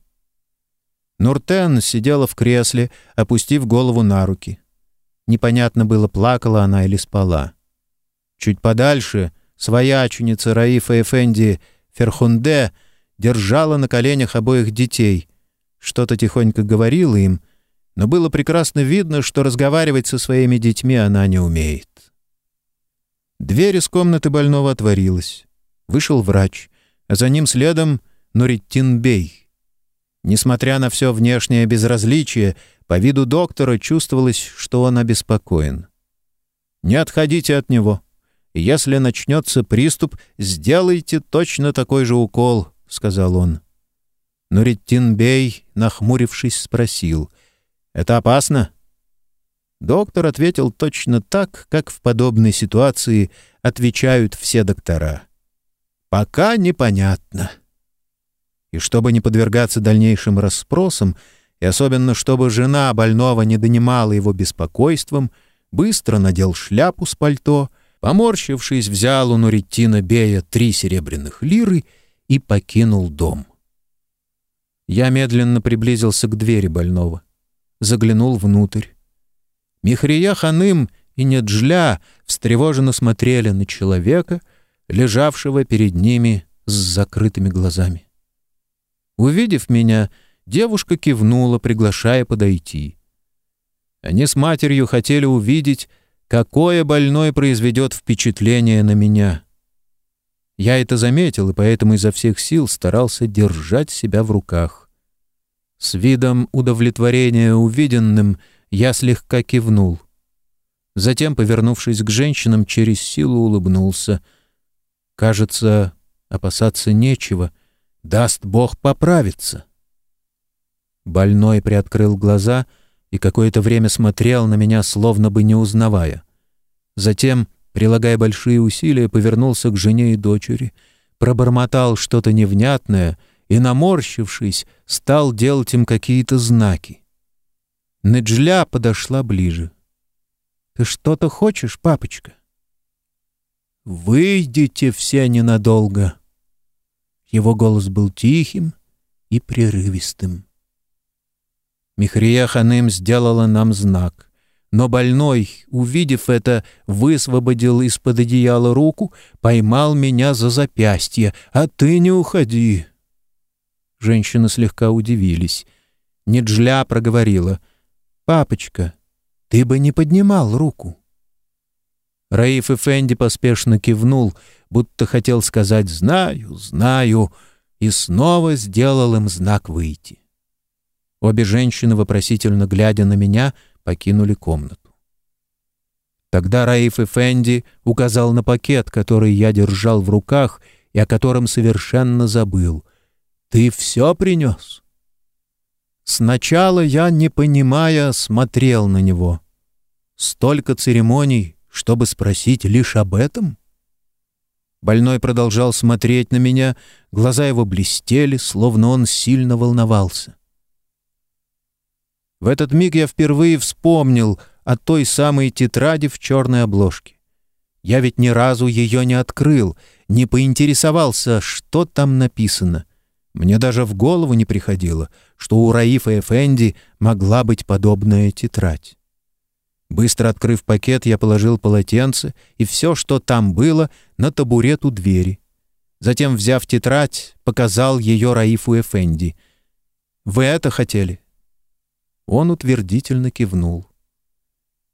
Нуртен сидела в кресле, опустив голову на руки. Непонятно было, плакала она или спала. Чуть подальше свояченица Раифа Эфенди Ферхунде держала на коленях обоих детей. Что-то тихонько говорила им, но было прекрасно видно, что разговаривать со своими детьми она не умеет. Дверь из комнаты больного отворилась. Вышел врач, а за ним следом Нуритин Бей. Несмотря на все внешнее безразличие, по виду доктора чувствовалось, что он обеспокоен. «Не отходите от него. Если начнется приступ, сделайте точно такой же укол», — сказал он. Нуритин Бей, нахмурившись, спросил, «Это опасно?» Доктор ответил точно так, как в подобной ситуации отвечают все доктора. «Пока непонятно». И чтобы не подвергаться дальнейшим расспросам, и особенно чтобы жена больного не донимала его беспокойством, быстро надел шляпу с пальто, поморщившись, взял у Нуритина Бея три серебряных лиры и покинул дом. Я медленно приблизился к двери больного, заглянул внутрь. Михрия Ханым и Неджля встревоженно смотрели на человека, лежавшего перед ними с закрытыми глазами. Увидев меня, девушка кивнула, приглашая подойти. Они с матерью хотели увидеть, какое больной произведет впечатление на меня. Я это заметил, и поэтому изо всех сил старался держать себя в руках. С видом удовлетворения увиденным я слегка кивнул. Затем, повернувшись к женщинам, через силу улыбнулся. Кажется, опасаться нечего — Даст Бог поправиться. Больной приоткрыл глаза и какое-то время смотрел на меня, словно бы не узнавая. Затем, прилагая большие усилия, повернулся к жене и дочери, пробормотал что-то невнятное и, наморщившись, стал делать им какие-то знаки. Неджля подошла ближе. «Ты что-то хочешь, папочка?» «Выйдите все ненадолго», его голос был тихим и прерывистым. Михрия Ханым сделала нам знак, но больной, увидев это, высвободил из-под одеяла руку, поймал меня за запястье. «А ты не уходи!» Женщины слегка удивились. Неджля проговорила. «Папочка, ты бы не поднимал руку». Раиф Эфенди поспешно кивнул, будто хотел сказать «знаю, знаю», и снова сделал им знак выйти. Обе женщины, вопросительно глядя на меня, покинули комнату. Тогда Раиф Эфенди указал на пакет, который я держал в руках и о котором совершенно забыл. «Ты все принес?» Сначала я, не понимая, смотрел на него. Столько церемоний, чтобы спросить лишь об этом? Больной продолжал смотреть на меня, глаза его блестели, словно он сильно волновался. В этот миг я впервые вспомнил о той самой тетради в черной обложке. Я ведь ни разу ее не открыл, не поинтересовался, что там написано. Мне даже в голову не приходило, что у Раифа Эфенди могла быть подобная тетрадь. Быстро открыв пакет, я положил полотенце и все, что там было, на табурет у двери. Затем, взяв тетрадь, показал ее Раифу Эфенди. «Вы это хотели?» Он утвердительно кивнул.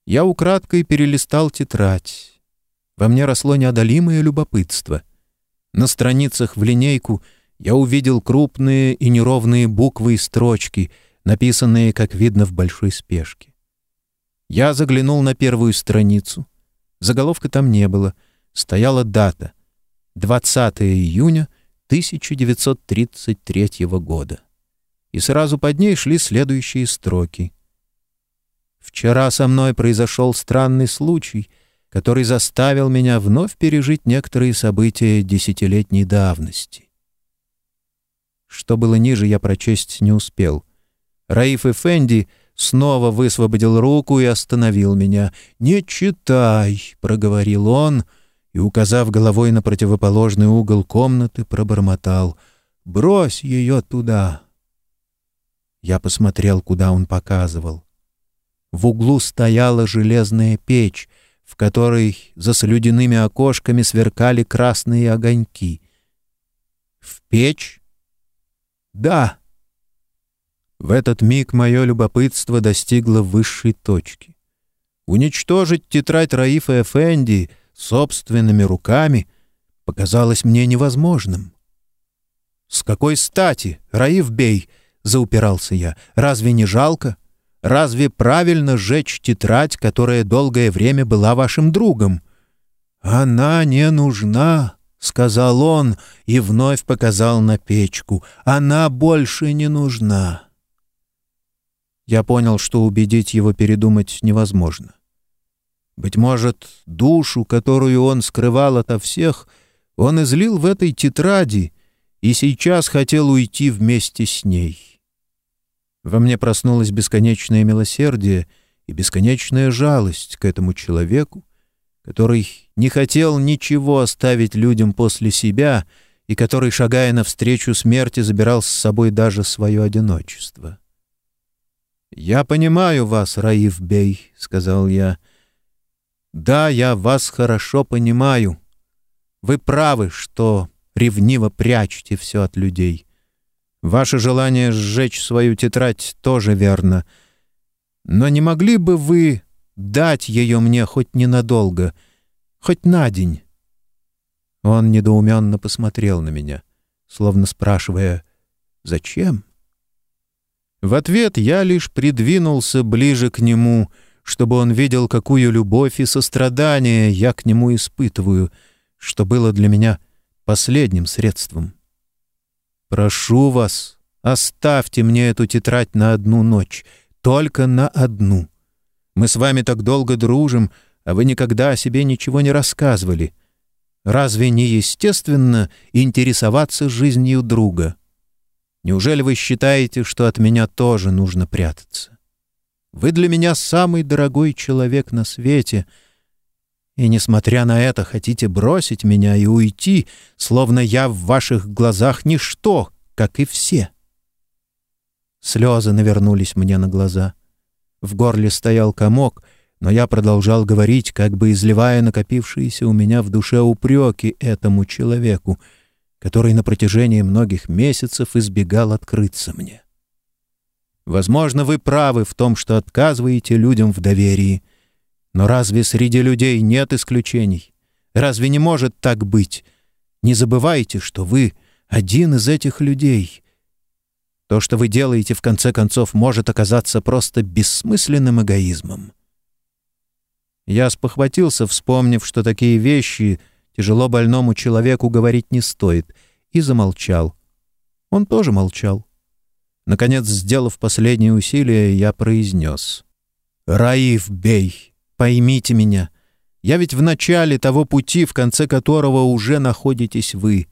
Я украдкой перелистал тетрадь. Во мне росло неодолимое любопытство. На страницах в линейку я увидел крупные и неровные буквы и строчки, написанные, как видно, в большой спешке. Я заглянул на первую страницу. Заголовка там не было. Стояла дата. 20 июня 1933 года. И сразу под ней шли следующие строки. «Вчера со мной произошел странный случай, который заставил меня вновь пережить некоторые события десятилетней давности». Что было ниже, я прочесть не успел. Раиф Эфенди — снова высвободил руку и остановил меня. «Не читай», — проговорил он, и, указав головой на противоположный угол комнаты, пробормотал. брось ее туда. Я посмотрел, куда он показывал. В углу стояла железная печь, в которой за слюдяными окошками сверкали красные огоньки. В печь? Да. В этот миг мое любопытство достигло высшей точки. Уничтожить тетрадь Раифа Эфенди собственными руками показалось мне невозможным. «С какой стати, Раиф Бей?» — заупирался я. «Разве не жалко? Разве правильно сжечь тетрадь, которая долгое время была вашим другом?» «Она не нужна», — сказал он и вновь показал на печку. «Она больше не нужна». Я понял, что убедить его передумать невозможно. Быть может, душу, которую он скрывал ото всех, он излил в этой тетради и сейчас хотел уйти вместе с ней. Во мне проснулось бесконечное милосердие и бесконечная жалость к этому человеку, который не хотел ничего оставить людям после себя и который, шагая навстречу смерти, забирал с собой даже свое одиночество. «Я понимаю вас, Раиф Бей», — сказал я. «Да, я вас хорошо понимаю. Вы правы, что ревниво прячете все от людей. Ваше желание сжечь свою тетрадь тоже верно. Но не могли бы вы дать ее мне хоть ненадолго, хоть на день?» Он недоуменно посмотрел на меня, словно спрашивая «Зачем?» В ответ я лишь придвинулся ближе к нему, чтобы он видел, какую любовь и сострадание я к нему испытываю, что было для меня последним средством. «Прошу вас, оставьте мне эту тетрадь на одну ночь, только на одну. Мы с вами так долго дружим, а вы никогда о себе ничего не рассказывали. Разве не естественно интересоваться жизнью друга?» Неужели вы считаете, что от меня тоже нужно прятаться? Вы для меня самый дорогой человек на свете, и, несмотря на это, хотите бросить меня и уйти, словно я в ваших глазах ничто, как и все. Слезы навернулись мне на глаза. В горле стоял комок, но я продолжал говорить, как бы изливая накопившиеся у меня в душе упреки этому человеку — который на протяжении многих месяцев избегал открыться мне. Возможно, вы правы в том, что отказываете людям в доверии. Но разве среди людей нет исключений? Разве не может так быть? Не забывайте, что вы один из этих людей. То, что вы делаете, в конце концов, может оказаться просто бессмысленным эгоизмом. Я спохватился, вспомнив, что такие вещи — Тяжело больному человеку говорить не стоит. И замолчал. Он тоже молчал. Наконец, сделав последнее усилие, я произнес. «Раиф, бей! Поймите меня. Я ведь в начале того пути, в конце которого уже находитесь вы.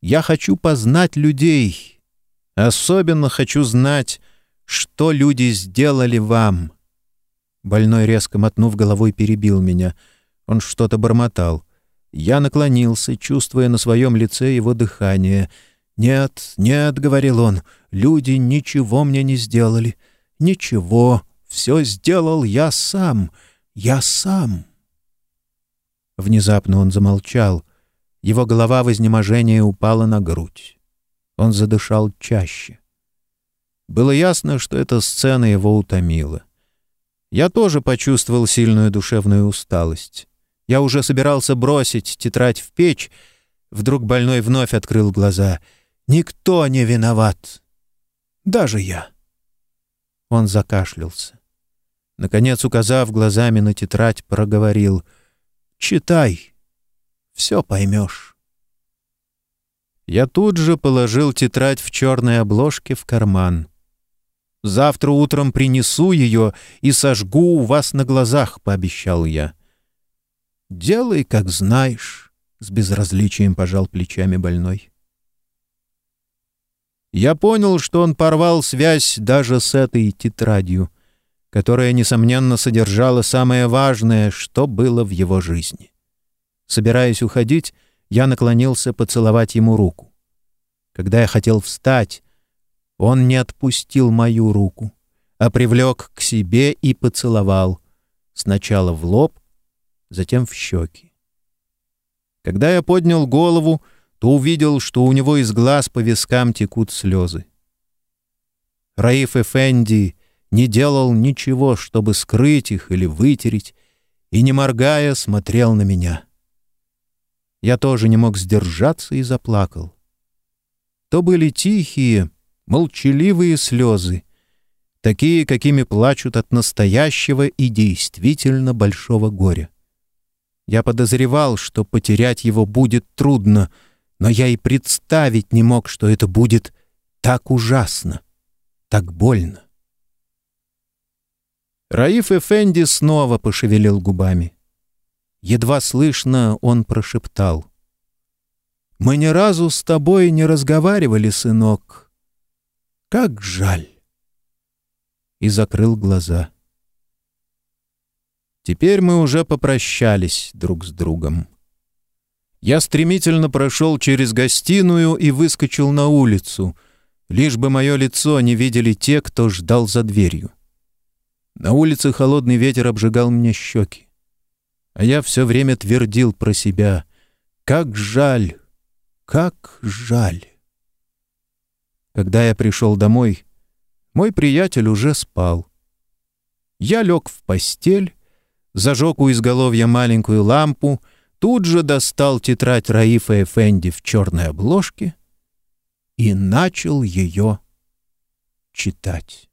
Я хочу познать людей. Особенно хочу знать, что люди сделали вам». Больной, резко мотнув головой, перебил меня. Он что-то бормотал. Я наклонился, чувствуя на своем лице его дыхание. «Нет, нет», — говорил он, — «люди ничего мне не сделали. Ничего, все сделал я сам, я сам». Внезапно он замолчал. Его голова в изнеможении упала на грудь. Он задышал чаще. Было ясно, что эта сцена его утомила. Я тоже почувствовал сильную душевную усталость. Я уже собирался бросить тетрадь в печь. Вдруг больной вновь открыл глаза. «Никто не виноват. Даже я». Он закашлялся. Наконец, указав глазами на тетрадь, проговорил. «Читай. Все поймешь». Я тут же положил тетрадь в черной обложке в карман. «Завтра утром принесу ее и сожгу у вас на глазах», — пообещал я. «Делай, как знаешь», — с безразличием пожал плечами больной. Я понял, что он порвал связь даже с этой тетрадью, которая, несомненно, содержала самое важное, что было в его жизни. Собираясь уходить, я наклонился поцеловать ему руку. Когда я хотел встать, он не отпустил мою руку, а привлек к себе и поцеловал. Сначала в лоб, затем в щеки. Когда я поднял голову, то увидел, что у него из глаз по вискам текут слезы. Раиф Эфенди не делал ничего, чтобы скрыть их или вытереть, и, не моргая, смотрел на меня. Я тоже не мог сдержаться и заплакал. То были тихие, молчаливые слезы, такие, какими плачут от настоящего и действительно большого горя. Я подозревал, что потерять его будет трудно, но я и представить не мог, что это будет так ужасно, так больно. Раиф Эфенди снова пошевелил губами. Едва слышно он прошептал. «Мы ни разу с тобой не разговаривали, сынок. Как жаль!» И закрыл глаза. Теперь мы уже попрощались друг с другом. Я стремительно прошел через гостиную и выскочил на улицу, лишь бы мое лицо не видели те, кто ждал за дверью. На улице холодный ветер обжигал мне щеки. А я все время твердил про себя. Как жаль, как жаль. Когда я пришел домой, мой приятель уже спал. Я лег в постель, зажег у изголовья маленькую лампу, тут же достал тетрадь Раифа Эфенди в черной обложке и начал ее читать.